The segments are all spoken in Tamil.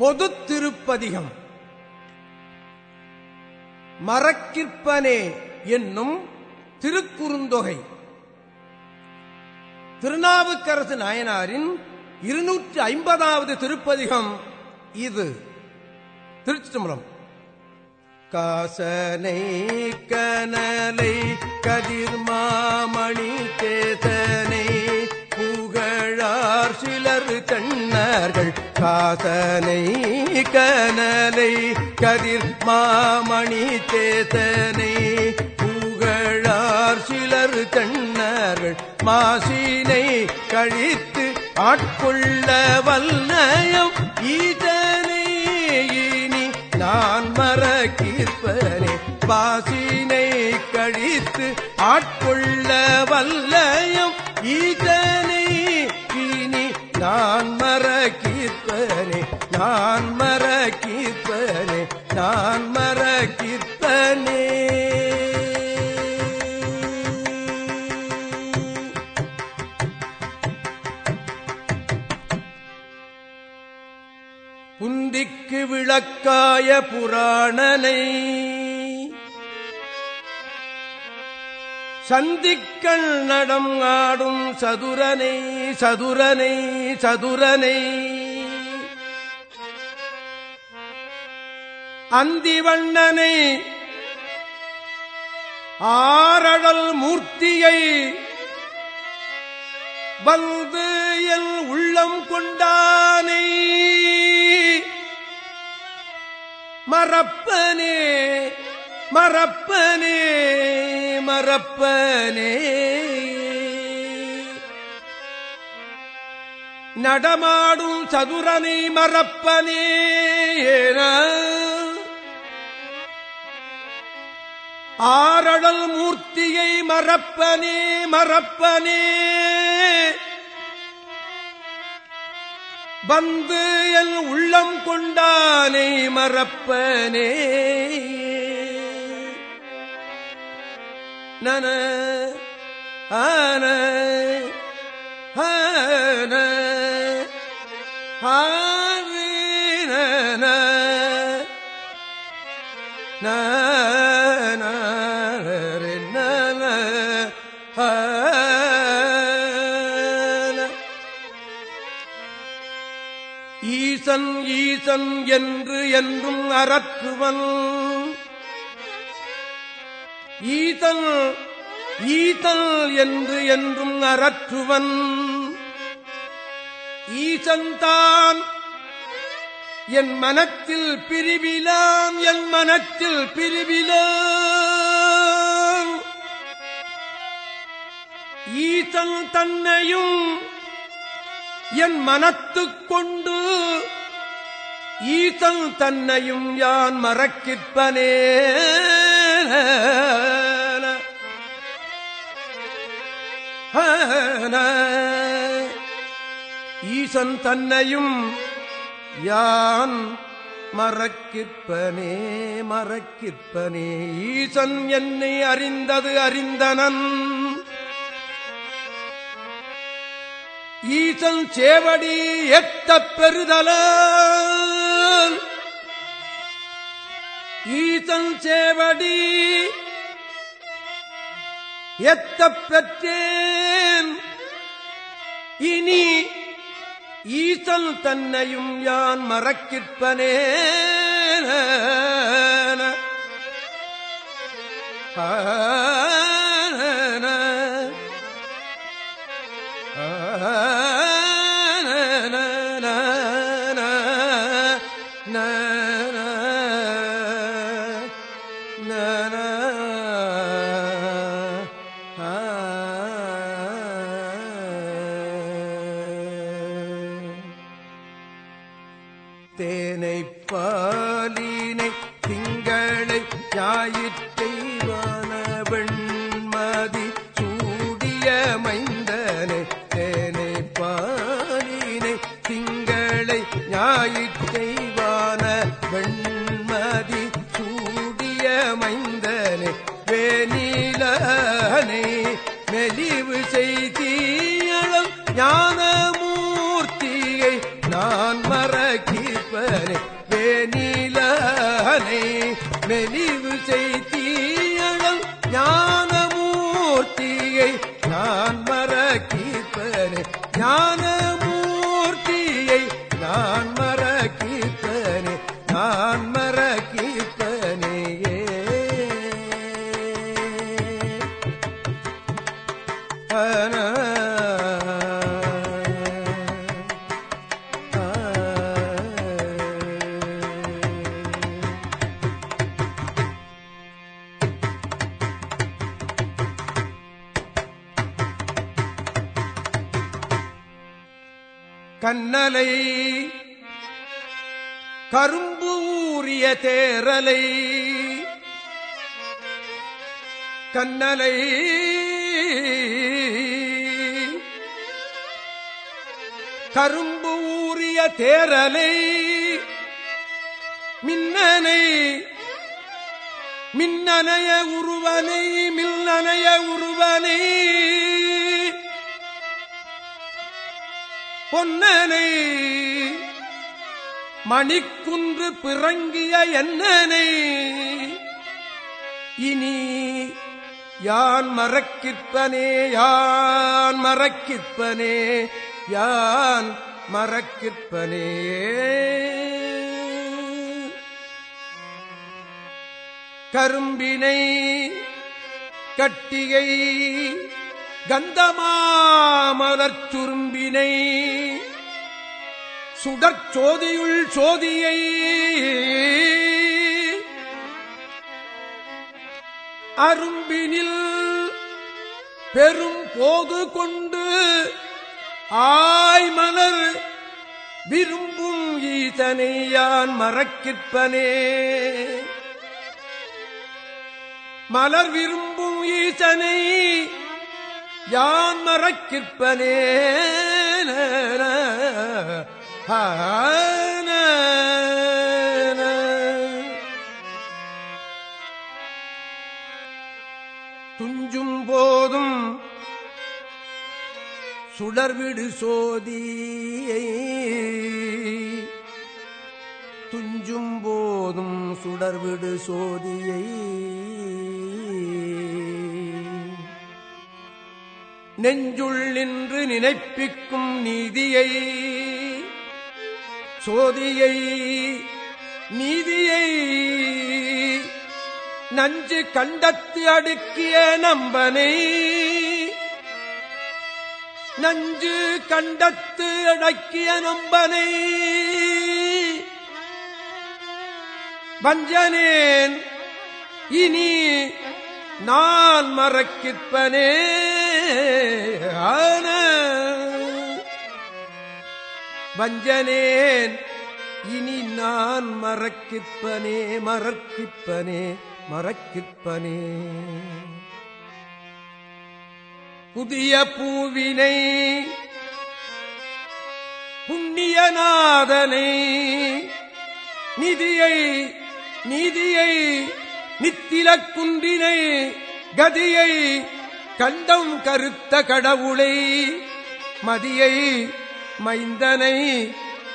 பொது திருப்பதிகம். மறக்கிற்பனே என்னும் திருக்குறுந்தொகை. திருநாவுக்கரசு நாயனாரின் இருநூற்றி ஐம்பதாவது திருப்பதிகம் இது. திருச்சிதம்பரம் காசனை கனலை கதிர்மாமணி தேசனை புகழார் சிலர் தன்னார்கள் காசனை கனலை கதிர் மாமணி தேசனை புகழார் சிலர் கண்ணர்கள் மாசினை கழித்து ஆட்கொள்ள வல்லயம் ஈதனை இனி நான் மறக்கிற்பனே. பாசினை கழித்து ஆட்கொள்ள வல்லயம் ஈதனை இனி நான் மறக்கிற்பனே நான் மறக்கிப்பரே நான் மறக்கிற்பனே புந்திக்கு விளக்காய புராணனை சந்திக்கள் நடம் ஆடும் சதுரனை சதுரனை சதுரனை. அந்திவண்ணனை. ஆரடல் மூர்த்தியை வந்து என் உள்ளம் கொண்டானை. மறப்பனே மறப்பனே மறப்பனே. நடமாடும் சதுரனை மறப்பனே. ஏன ஆரழல் மூர்த்தியை மறப்பனே மறப்பனே. வந்து என் உள்ளம் கொண்டானே மறப்பனே. நன ஆன ஆன ஆன ஈசன் ஈசன் என்று என்றும் அறற்றுவன் ஈசன் ஈசல் என்று என்றும் அறற்றுவன் ஈசன்தான் என் மனத்தில் பிரிவிலாம் என் மனத்தில் பிரிவிலாம் ஈசன் தன்னையும் என் மனத்து கொண்டு ஈசன் தன்னையும் யான் மறக்கிற்பனே. ஈசன் தன்னையும் யான் மறக்கிற்பனே மறக்கிற்பனே. ஈசன் என்னை அறிந்தது அறிந்தனன். ஈசன் சேவடி எத்த பெறுதல? ஈசன் சேவடி எத்தப் பெற்றேன். இனி ஈசன் தன்னையும் யான் மறக்கிற்பனே ஆ தேனை பாலினை திங்களை ஞாயிற்றை வானவெண்மதி சூடிய மைந்தனை தேனை பாலினை திங்களை ஞாயிற்றை வான வெண்மதி சூடிய மைந்த கண்ணலை கரும்பு ஊறிய தேரலை கண்ணலை கரும்பு ஊறிய தேரலை மின்னனை மின்னனைய உருவனை மின்னனைய உருவனை பொன்னனை. மணிக்குன்று பிறங்கிய என்னனை. இனி யான் மறக்கிற்பனே யான் மறக்கிற்பனே யான் மறக்கிற்பனே. கரும்பினை கட்டியை கந்தமாமலர் சுரும்பினை சுடற்சோதியுள் சோதியை அரும்பினில் பெரும் போது கொண்டு ஆய்மலர் விரும்பும் ஈதனை யான் மறக்கிற்பனே. மலர் விரும்பும் ஈசனை யான் மறக்கிற்பனே? துஞ்சும் போதும் சுடர்விடு சோதியை. துஞ்சும் போதும் சுடர்விடு சோதியை. நெஞ்சுள் நின்று நினைப்பிக்கும் நீதியை சோதியை நீதியை நஞ்சு கண்டத்து அடுக்கிய நம்பனை நஞ்சு கண்டத்து அடக்கிய நம்பனை வஞ்சனேன் இனி நான் மறக்கிற்பனே ஆன வஞ்சனேன். இனி நான் மறக்கிப்பனே மறக்கிப்பனே மறக்கிப்பனே. புதிய பூவினை புண்ணியநாதனை நிதியை நீதியை நித்தில குன்றினை கதியை கண்டம் கருத்த கடவுளை மதியை மைந்தனை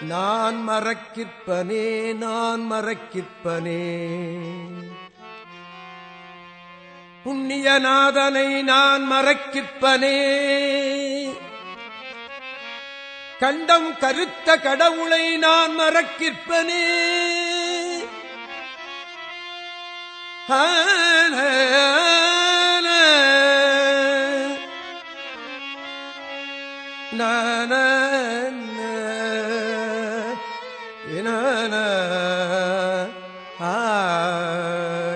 நான் மறக்கிற்பனே நான் மறக்கிற்பனே. புண்ணியநாதனை நான் மறக்கிற்பனே. கண்டம் கருத்த கடவுளை நான் மறக்கிற்பனே. நான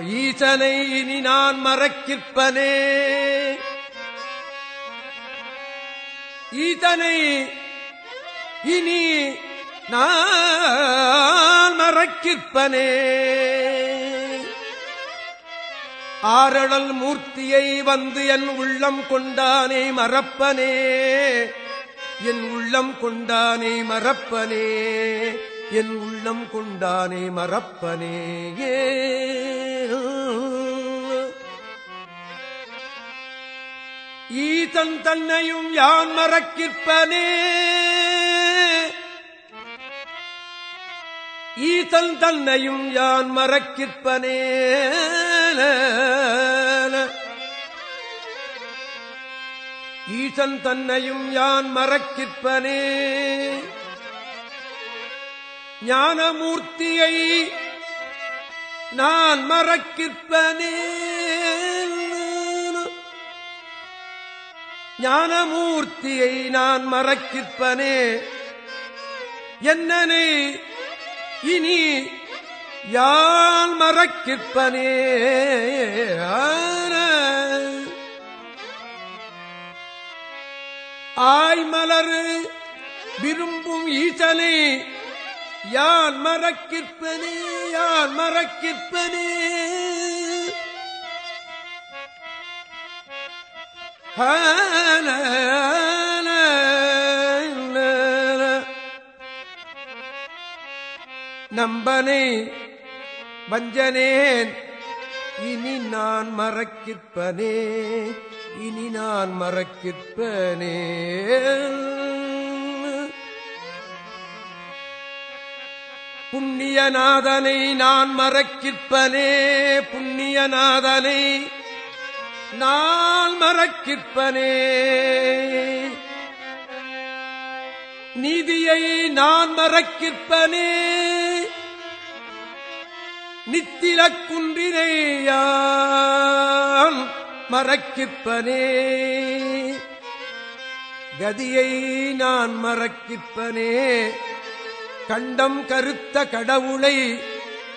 ஈசனை இனி நான் மறக்கிற்பனே. ஈசனை இனி நான் மறக்கிற்பனே. ஆரழல் மூர்த்தியை வந்து என் உள்ளம் கொண்டானே மறப்பனே. என் உள்ளம் கொண்டானே மறப்பனே என் உள்ளம் கொண்டானே மறப்பனே ஏ. ஈதன் தன்னையும் யான் மறக்கிற்பனே ஈசன் தன்னையும் யான் மறக்கிற்பனே. ஈசன் தன்னையும் யான் மறக்கிற்பனே. ஞானமூர்த்தியை நான் மறக்கிற்பனே. ஞானமூர்த்தியை நான் மறக்கிற்பனே. என்னனை இனி யான் மறக்கிற்பனே. ஆய்மலரு விரும்பும் ஈசனை யான் மறக்கிற்பனே யான் மறக்கிற்பனே? நம்பனை வஞ்சனேன் இனி நான் மறக்கிற்பனே. இனி நான் மறக்கிற்பனே புண்ணியநாதனை நான் மறக்கிற்பனே புண்ணியநாதனை நான் மறக்கிற்பனே நீதியை நான் மறக்கிற்பனே நித்தில குன்றினையான் மறக்கிற்பனே கதியை நான் மறக்கிப்பனே. கண்டம் கருத்த கடவுளை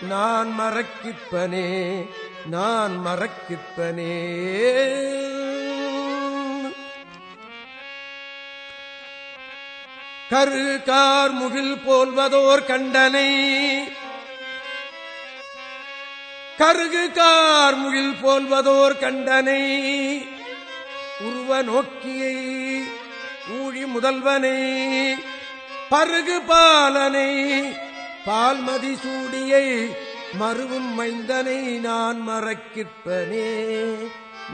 நான் மறக்கிப்பனே. நான் மறக்கிப்பனே. கரு கார் முகில் போல்வதோர் கண்டனை. கருகு கார்முகில் போல்வதோர் கண்டனை உருவ நோக்கியை ஊழி முதல்வனை பருகு பாலனை பால்மதி சூடியை மறுவும் மைந்தனை நான் மறக்கிற்பனே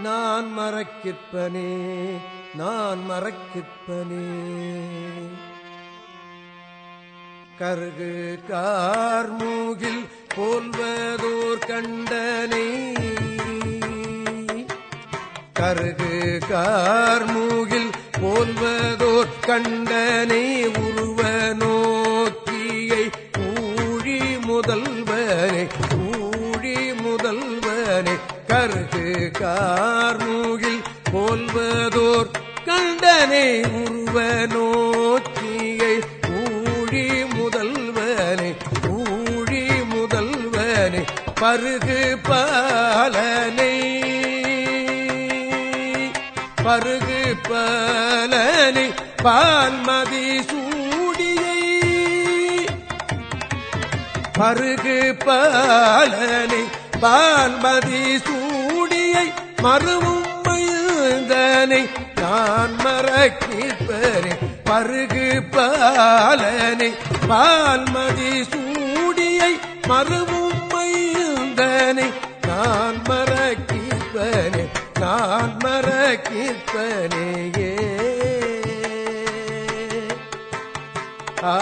நான் மறக்கிற்பனே நான் மறக்கிற்பனே. கருகு கார்மூகில் போல்வதோர் கண்டனை. கருகு கார்மூகில் போல்வதோர் கண்டனை. உருவ நோக்கியை ஊழி முதல்வனை ஊழி முதல்வனை. கருகு கார்மூகில் போல்வதோர் கண்டனை. உருவ நோ பருகு பலனை. பருகு பலனை பால்மதி சூடியை. பருகு பலனை பால்மதி சூடியை. மறுவும் மயந்தனை நான் மறக்கிப்பரே பருகு பாலனை பால்மதி சூடியை. மறுவும் மைந்தனை நான் மறக்கிப்பனே நான் மறக்கிப்பனேயே ஆ.